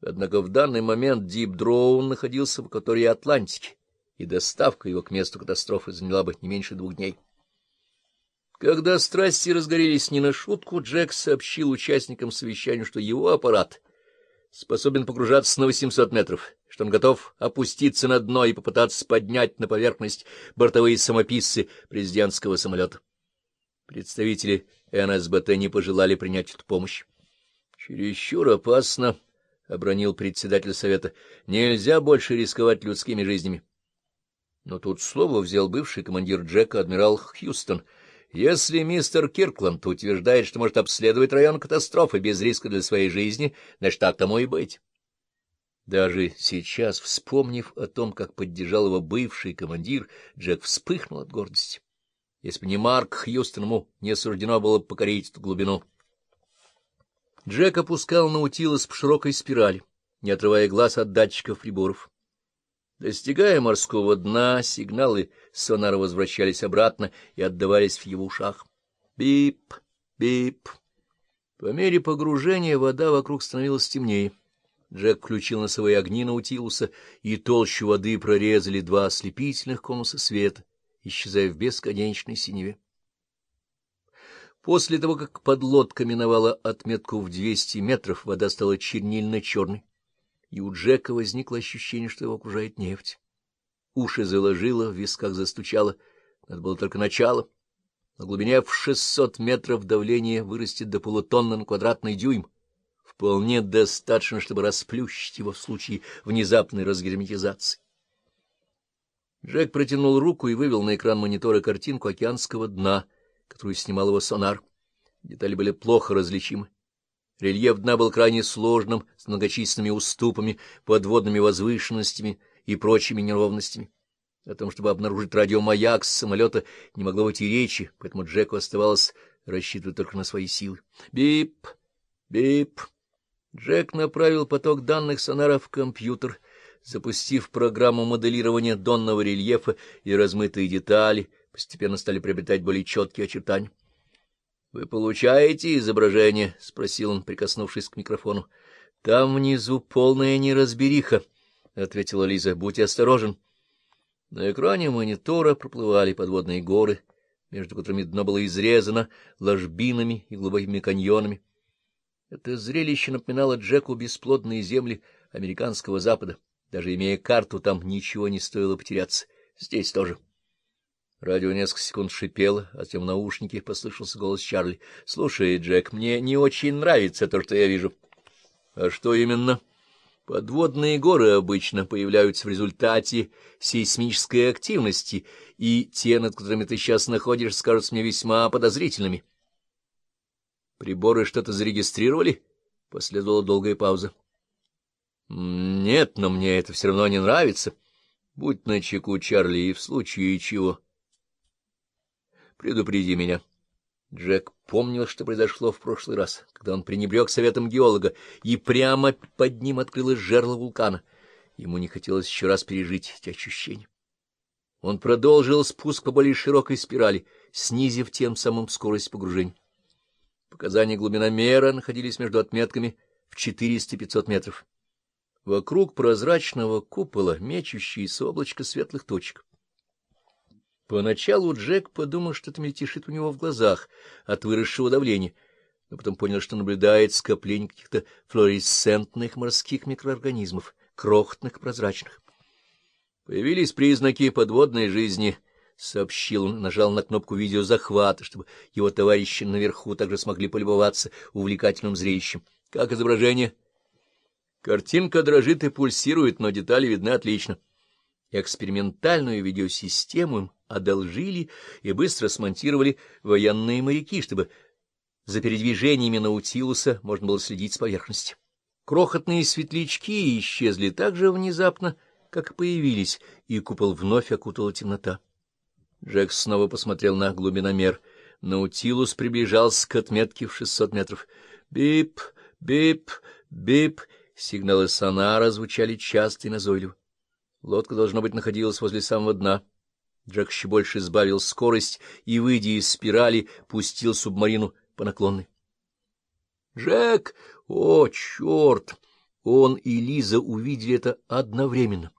Однако в данный момент Дип Дроун находился в акватории Атлантики, и доставка его к месту катастрофы заняла бы не меньше двух дней. Когда страсти разгорелись не на шутку, Джек сообщил участникам совещания, что его аппарат способен погружаться на 800 метров, что он готов опуститься на дно и попытаться поднять на поверхность бортовые самописцы президентского самолета. Представители НСБТ не пожелали принять эту помощь. — Чересчур опасно, — обронил председатель совета. — Нельзя больше рисковать людскими жизнями. Но тут слово взял бывший командир Джека, адмирал Хьюстон. Если мистер Киркланд утверждает, что может обследовать район катастрофы без риска для своей жизни, значит, так тому и быть. Даже сейчас, вспомнив о том, как поддержал его бывший командир, Джек вспыхнул от гордости. Если бы не Марк Хьюстон, ему не суждено было покорить эту глубину. Джек опускал наутилус по широкой спирали, не отрывая глаз от датчиков приборов. Достигая морского дна, сигналы сонара возвращались обратно и отдавались в его ушах. Бип, бип. По мере погружения вода вокруг становилась темнее. Джек включил носовые огни Наутилуса, и толщу воды прорезали два ослепительных конуса света, исчезая в бесконечной синеве. После того, как подлодка миновала отметку в 200 метров, вода стала чернильно-черной и у Джека возникло ощущение, что его окружает нефть. Уши заложило, в висках застучало. Это было только начало. На глубине в 600 метров давление вырастет до полутонны на квадратный дюйм. Вполне достаточно, чтобы расплющить его в случае внезапной разгерметизации. Джек протянул руку и вывел на экран монитора картинку океанского дна, которую снимал его сонар. Детали были плохо различимы. Рельеф дна был крайне сложным, с многочисленными уступами, подводными возвышенностями и прочими неровностями. О том, чтобы обнаружить радиомаяк с самолета, не могло быть и речи, поэтому Джеку оставалось рассчитывать только на свои силы. Бип! Бип! Джек направил поток данных сонара в компьютер, запустив программу моделирования донного рельефа и размытые детали, постепенно стали приобретать более четкие очертания. — Вы получаете изображение? — спросил он, прикоснувшись к микрофону. — Там внизу полная неразбериха, — ответила Лиза. — Будь осторожен. На экране монитора проплывали подводные горы, между которыми дно было изрезано ложбинами и глубокими каньонами. Это зрелище напоминало Джеку бесплодные земли американского запада. Даже имея карту, там ничего не стоило потеряться. Здесь тоже. — Радио несколько секунд шипело, а затем в наушнике послышался голос Чарли. — Слушай, Джек, мне не очень нравится то, что я вижу. — А что именно? — Подводные горы обычно появляются в результате сейсмической активности, и те, над которыми ты сейчас находишься, кажутся мне весьма подозрительными. — Приборы что-то зарегистрировали? — последовала долгая пауза. — Нет, но мне это все равно не нравится. Будь начеку, Чарли, и в случае чего... Предупреди меня. Джек помнил, что произошло в прошлый раз, когда он пренебрег советом геолога, и прямо под ним открылось жерло вулкана. Ему не хотелось еще раз пережить эти ощущения. Он продолжил спуск по более широкой спирали, снизив тем самым скорость погружения. Показания глубиномера находились между отметками в 400-500 метров. Вокруг прозрачного купола мечущиеся облачко светлых точек. Поначалу Джек подумал, что это мельтешит у него в глазах от выросшего давления, но потом понял, что наблюдает скопление каких-то флуоресцентных морских микроорганизмов, крохотных, прозрачных. Появились признаки подводной жизни, — сообщил он, нажал на кнопку видеозахвата, чтобы его товарищи наверху также смогли полюбоваться увлекательным зрелищем. Как изображение? Картинка дрожит и пульсирует, но детали видны отлично. Экспериментальную видеосистему одолжили и быстро смонтировали военные моряки, чтобы за передвижениями Наутилуса можно было следить с поверхности. Крохотные светлячки исчезли так же внезапно, как появились, и купол вновь окутала темнота. Джек снова посмотрел на глубиномер. Наутилус приближался к отметке в шестьсот метров. «Бип! Бип! Бип!» Сигналы сонара звучали часто и назойливо. Лодка, должно быть, находилась возле самого дна. Джек еще больше сбавил скорость и, выйдя из спирали, пустил субмарину по наклонной. — Джек! О, черт! Он и Лиза увидели это одновременно.